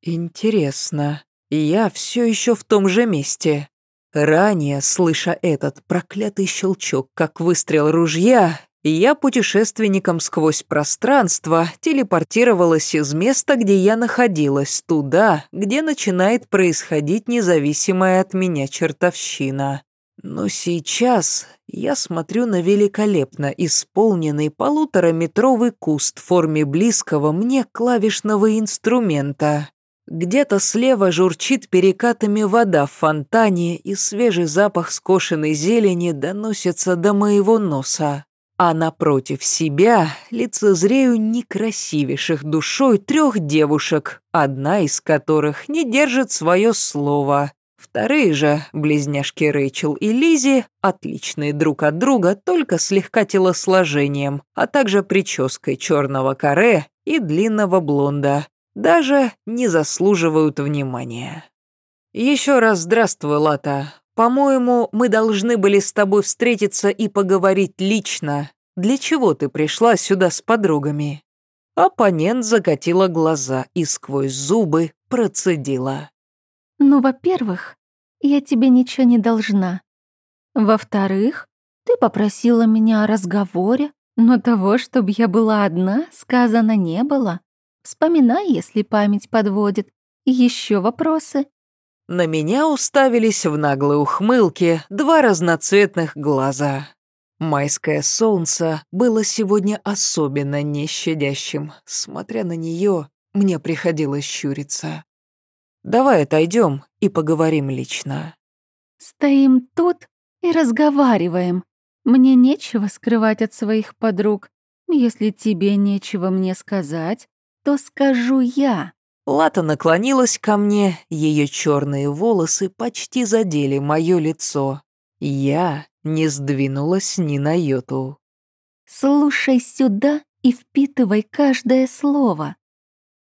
«Интересно, я все еще в том же месте. Ранее, слыша этот проклятый щелчок, как выстрел ружья, я путешественником сквозь пространство телепортировалась из места, где я находилась, туда, где начинает происходить независимая от меня чертовщина. Но сейчас я смотрю на великолепно исполненный полутораметровый куст в форме близкого мне клавишного инструмента. Где-то слева журчит перекатами вода в фонтане, и свежий запах скошенной зелени доносится до моего носа. А напротив себя лицезрею некрасивейших душой трех девушек, одна из которых не держит свое слово, Вторые же, близняшки Рэйчел и Лизи, отличные друг от друга, только слегка телосложением, а также прической черного каре и длинного блонда, даже не заслуживают внимания. Еще раз здравствуй, Лата. По-моему, мы должны были с тобой встретиться и поговорить лично. Для чего ты пришла сюда с подругами?» Оппонент закатила глаза и сквозь зубы процедила. Ну, во-первых, я тебе ничего не должна. Во-вторых, ты попросила меня о разговоре, но того, чтобы я была одна, сказано не было. Вспоминай, если память подводит. Еще вопросы?» На меня уставились в наглой ухмылке два разноцветных глаза. Майское солнце было сегодня особенно нещадящим. Смотря на нее, мне приходилось щуриться. Давай отойдем и поговорим лично». «Стоим тут и разговариваем. Мне нечего скрывать от своих подруг. Если тебе нечего мне сказать, то скажу я». Лата наклонилась ко мне, ее черные волосы почти задели мое лицо. Я не сдвинулась ни на йоту. «Слушай сюда и впитывай каждое слово.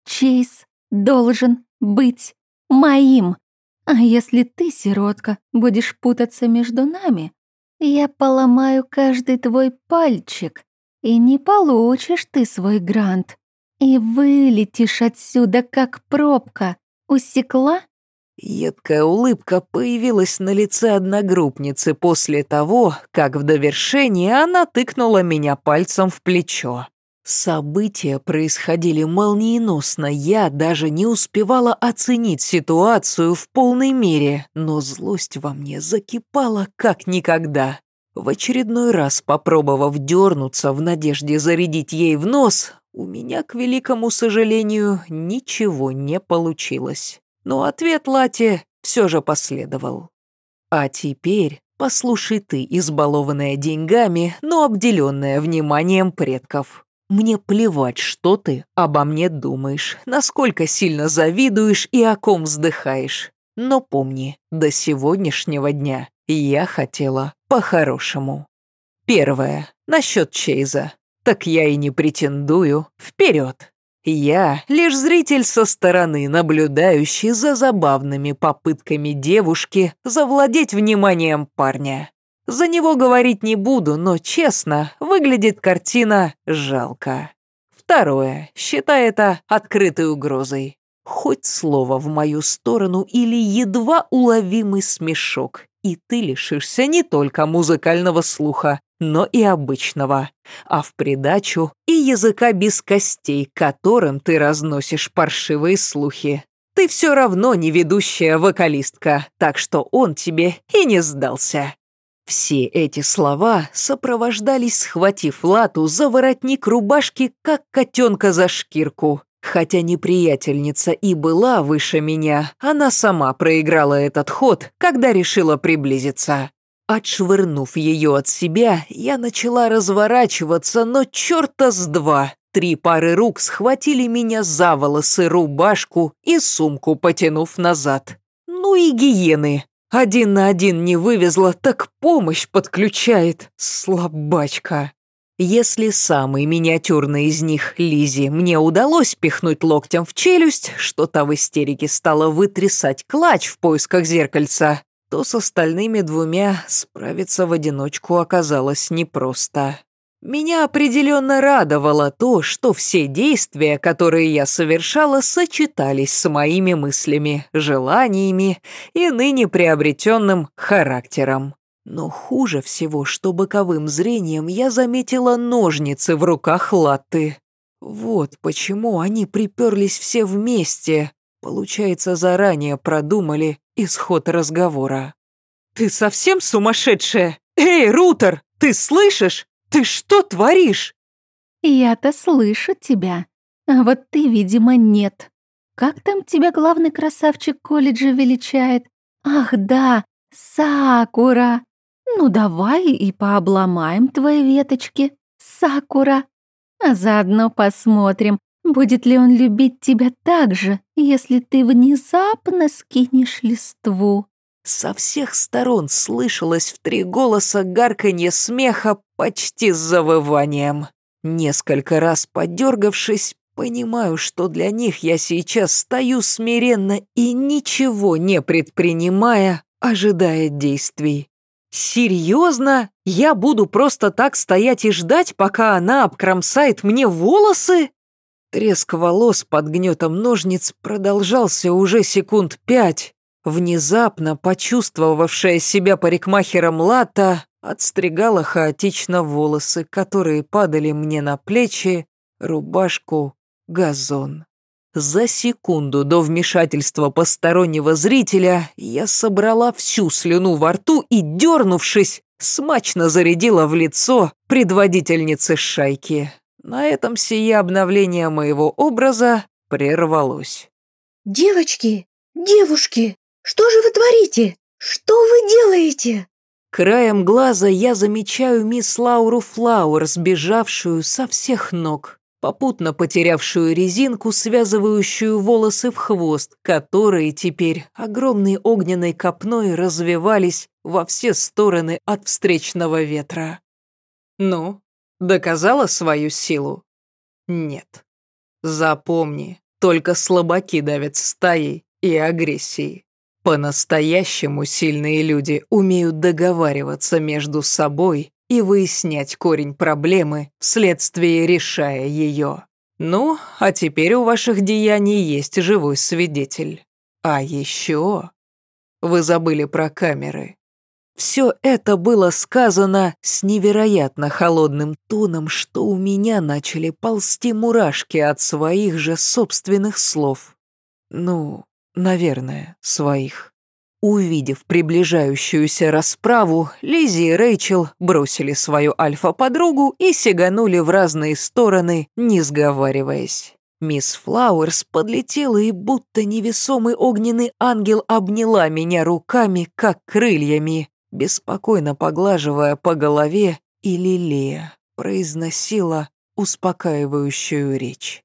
Чейз должен быть моим. А если ты, сиротка, будешь путаться между нами, Я поломаю каждый твой пальчик, и не получишь ты свой грант. И вылетишь отсюда, как пробка. Усекла? Едкая улыбка появилась на лице одногруппницы после того, как в довершении она тыкнула меня пальцем в плечо. События происходили молниеносно, я даже не успевала оценить ситуацию в полной мере, но злость во мне закипала как никогда. В очередной раз, попробовав дернуться в надежде зарядить ей в нос, у меня, к великому сожалению, ничего не получилось. Но ответ Лати все же последовал. А теперь послушай ты, избалованная деньгами, но обделенная вниманием предков. Мне плевать, что ты обо мне думаешь, насколько сильно завидуешь и о ком вздыхаешь. Но помни, до сегодняшнего дня я хотела по-хорошему. Первое. Насчет Чейза. Так я и не претендую. Вперед. Я лишь зритель со стороны, наблюдающий за забавными попытками девушки завладеть вниманием парня. За него говорить не буду, но, честно, выглядит картина жалко. Второе. Считай это открытой угрозой. Хоть слово в мою сторону или едва уловимый смешок, и ты лишишься не только музыкального слуха, но и обычного, а в придачу и языка без костей, которым ты разносишь паршивые слухи. Ты все равно не ведущая вокалистка, так что он тебе и не сдался. Все эти слова сопровождались, схватив лату за воротник рубашки, как котенка за шкирку. Хотя неприятельница и была выше меня, она сама проиграла этот ход, когда решила приблизиться. Отшвырнув ее от себя, я начала разворачиваться, но черта с два. Три пары рук схватили меня за волосы, рубашку и сумку, потянув назад. Ну и гиены. Один на один не вывезла, так помощь подключает, слабачка. Если самый миниатюрный из них, Лизи, мне удалось пихнуть локтем в челюсть, что та в истерике стала вытрясать клатч в поисках зеркальца, то с остальными двумя справиться в одиночку оказалось непросто. Меня определенно радовало то, что все действия, которые я совершала, сочетались с моими мыслями, желаниями и ныне приобретенным характером. Но хуже всего, что боковым зрением я заметила ножницы в руках Латты. Вот почему они приперлись все вместе. Получается, заранее продумали исход разговора. «Ты совсем сумасшедшая? Эй, Рутер, ты слышишь? «Ты что творишь?» «Я-то слышу тебя, а вот ты, видимо, нет. Как там тебя главный красавчик колледжа величает? Ах, да, Сакура. Ну, давай и пообломаем твои веточки, Сакура. А заодно посмотрим, будет ли он любить тебя так же, если ты внезапно скинешь листву». Со всех сторон слышалось в три голоса гарканье смеха почти с завыванием. Несколько раз подергавшись, понимаю, что для них я сейчас стою смиренно и ничего не предпринимая, ожидая действий. «Серьезно? Я буду просто так стоять и ждать, пока она обкромсает мне волосы?» Треск волос под гнетом ножниц продолжался уже секунд пять, Внезапно почувствовавшая себя парикмахером Лата отстригала хаотично волосы, которые падали мне на плечи, рубашку, газон. За секунду до вмешательства постороннего зрителя я собрала всю слюну во рту и, дернувшись, смачно зарядила в лицо предводительницы шайки. На этом сие обновление моего образа прервалось. «Девочки! Девушки! Что же вы творите? Что вы делаете?» Краем глаза я замечаю мисс Лауру Флауэр, сбежавшую со всех ног, попутно потерявшую резинку, связывающую волосы в хвост, которые теперь огромной огненной копной развивались во все стороны от встречного ветра. Ну, доказала свою силу? Нет. Запомни, только слабаки давят стаей и агрессией. По-настоящему сильные люди умеют договариваться между собой и выяснять корень проблемы, вследствие решая ее. Ну, а теперь у ваших деяний есть живой свидетель. А еще... Вы забыли про камеры. Все это было сказано с невероятно холодным тоном, что у меня начали ползти мурашки от своих же собственных слов. Ну, наверное, своих. Увидев приближающуюся расправу, Лизи и Рэйчел бросили свою альфа-подругу и сиганули в разные стороны, не сговариваясь. Мисс Флауэрс подлетела и будто невесомый огненный ангел обняла меня руками, как крыльями, беспокойно поглаживая по голове и лилея, произносила успокаивающую речь.